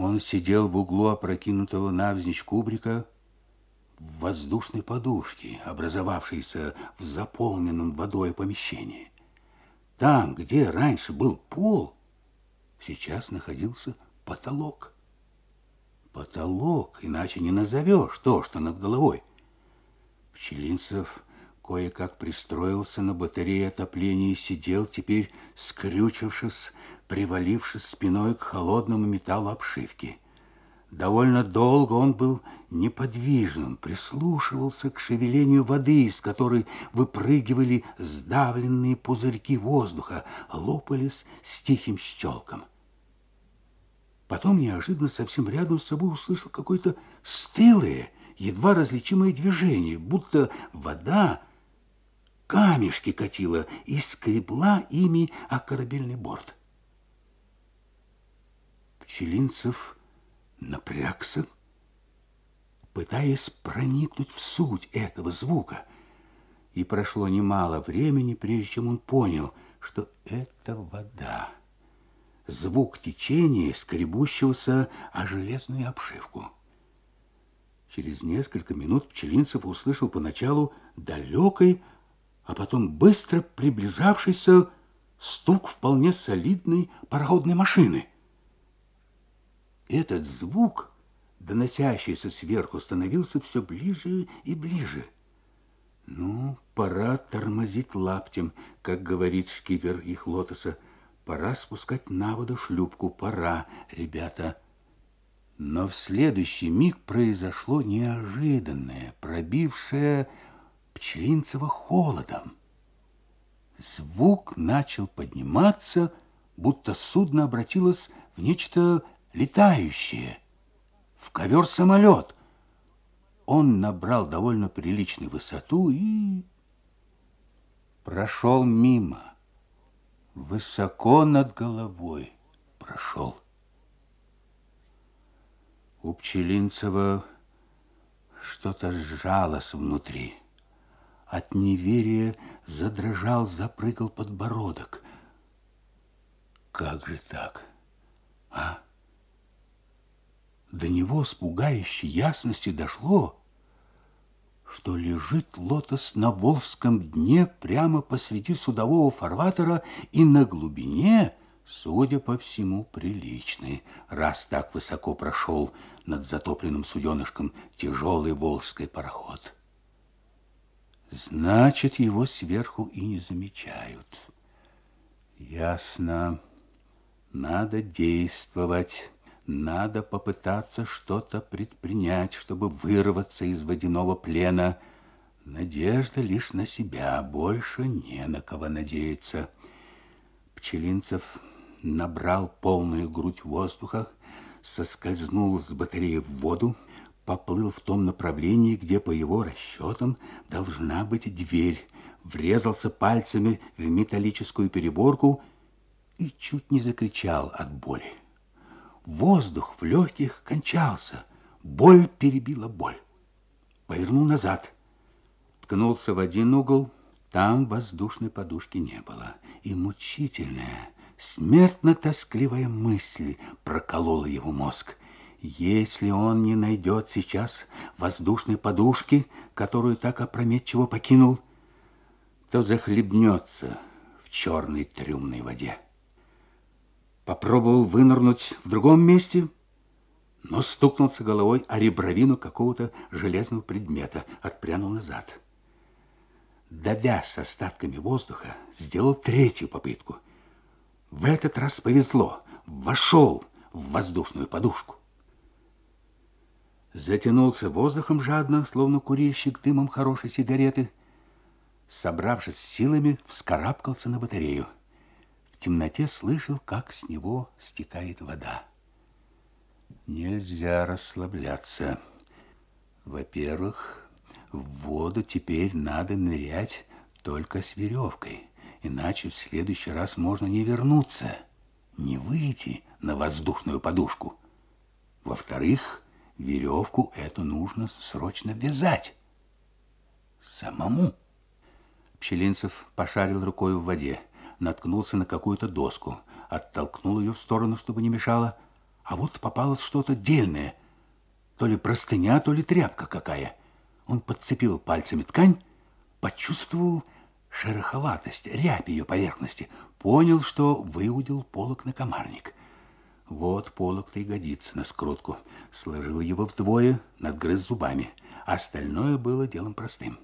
Он сидел в углу опрокинутого навзничь кубрика в воздушной подушке, образовавшейся в заполненном водой помещении. Там, где раньше был пол, сейчас находился потолок. Потолок, иначе не назовешь то, что над головой. Пчелинцев кое-как пристроился на батарее отопления и сидел теперь, скрючившись, привалившись спиной к холодному металлу обшивки. Довольно долго он был неподвижным, прислушивался к шевелению воды, из которой выпрыгивали сдавленные пузырьки воздуха, лопались с тихим щелком. Потом неожиданно совсем рядом с собой услышал какое-то стылое, едва различимое движение, будто вода камешки катила и скребла ими о корабельный борт. Пчелинцев напрягся, пытаясь проникнуть в суть этого звука. И прошло немало времени, прежде чем он понял, что это вода. Звук течения, скребущегося о железную обшивку. Через несколько минут Пчелинцев услышал поначалу далекой, а потом быстро приближавшийся стук вполне солидной пароходной машины. Этот звук, доносящийся сверху, становился все ближе и ближе. Ну, пора тормозить лаптем, как говорит шкипер их лотоса. Пора спускать на воду шлюпку, пора, ребята. Но в следующий миг произошло неожиданное, пробившее Пчелинцева холодом. Звук начал подниматься, будто судно обратилось в нечто летающее, в ковер-самолет. Он набрал довольно приличную высоту и прошел мимо, высоко над головой прошел. У Пчелинцева что-то сжалось внутри. От неверия задрожал, запрыгал подбородок. Как же так, а? До него с пугающей ясности дошло, что лежит лотос на Волжском дне прямо посреди судового фарватера и на глубине, судя по всему, приличный, раз так высоко прошел над затопленным суденышком тяжелый волжский пароход. Значит, его сверху и не замечают. Ясно. Надо действовать. Надо попытаться что-то предпринять, чтобы вырваться из водяного плена. Надежда лишь на себя, больше не на кого надеяться. Пчелинцев набрал полную грудь воздуха, соскользнул с батареи в воду, поплыл в том направлении, где, по его расчетам, должна быть дверь, врезался пальцами в металлическую переборку и чуть не закричал от боли. Воздух в легких кончался. Боль перебила боль. Повернул назад. Ткнулся в один угол. Там воздушной подушки не было. И мучительная, смертно-тоскливая мысль проколола его мозг. Если он не найдет сейчас воздушной подушки, которую так опрометчиво покинул, то захлебнется в черной трюмной воде. Попробовал вынырнуть в другом месте, но стукнулся головой о ребровину какого-то железного предмета, отпрянул назад. Давя с остатками воздуха, сделал третью попытку. В этот раз повезло, вошел в воздушную подушку. Затянулся воздухом жадно, словно курильщик дымом хорошей сигареты. Собравшись силами, вскарабкался на батарею темноте слышал, как с него стекает вода. Нельзя расслабляться. Во-первых, в воду теперь надо нырять только с веревкой, иначе в следующий раз можно не вернуться, не выйти на воздушную подушку. Во-вторых, веревку эту нужно срочно вязать. Самому. Пчелинцев пошарил рукой в воде наткнулся на какую-то доску, оттолкнул ее в сторону, чтобы не мешало, а вот попалось что-то дельное. То ли простыня, то ли тряпка какая. Он подцепил пальцами ткань, почувствовал шероховатость, рябь ее поверхности, понял, что выудил полок на комарник. Вот полок-то и годится на скрутку. Сложил его вдвое, надгрыз зубами. Остальное было делом простым.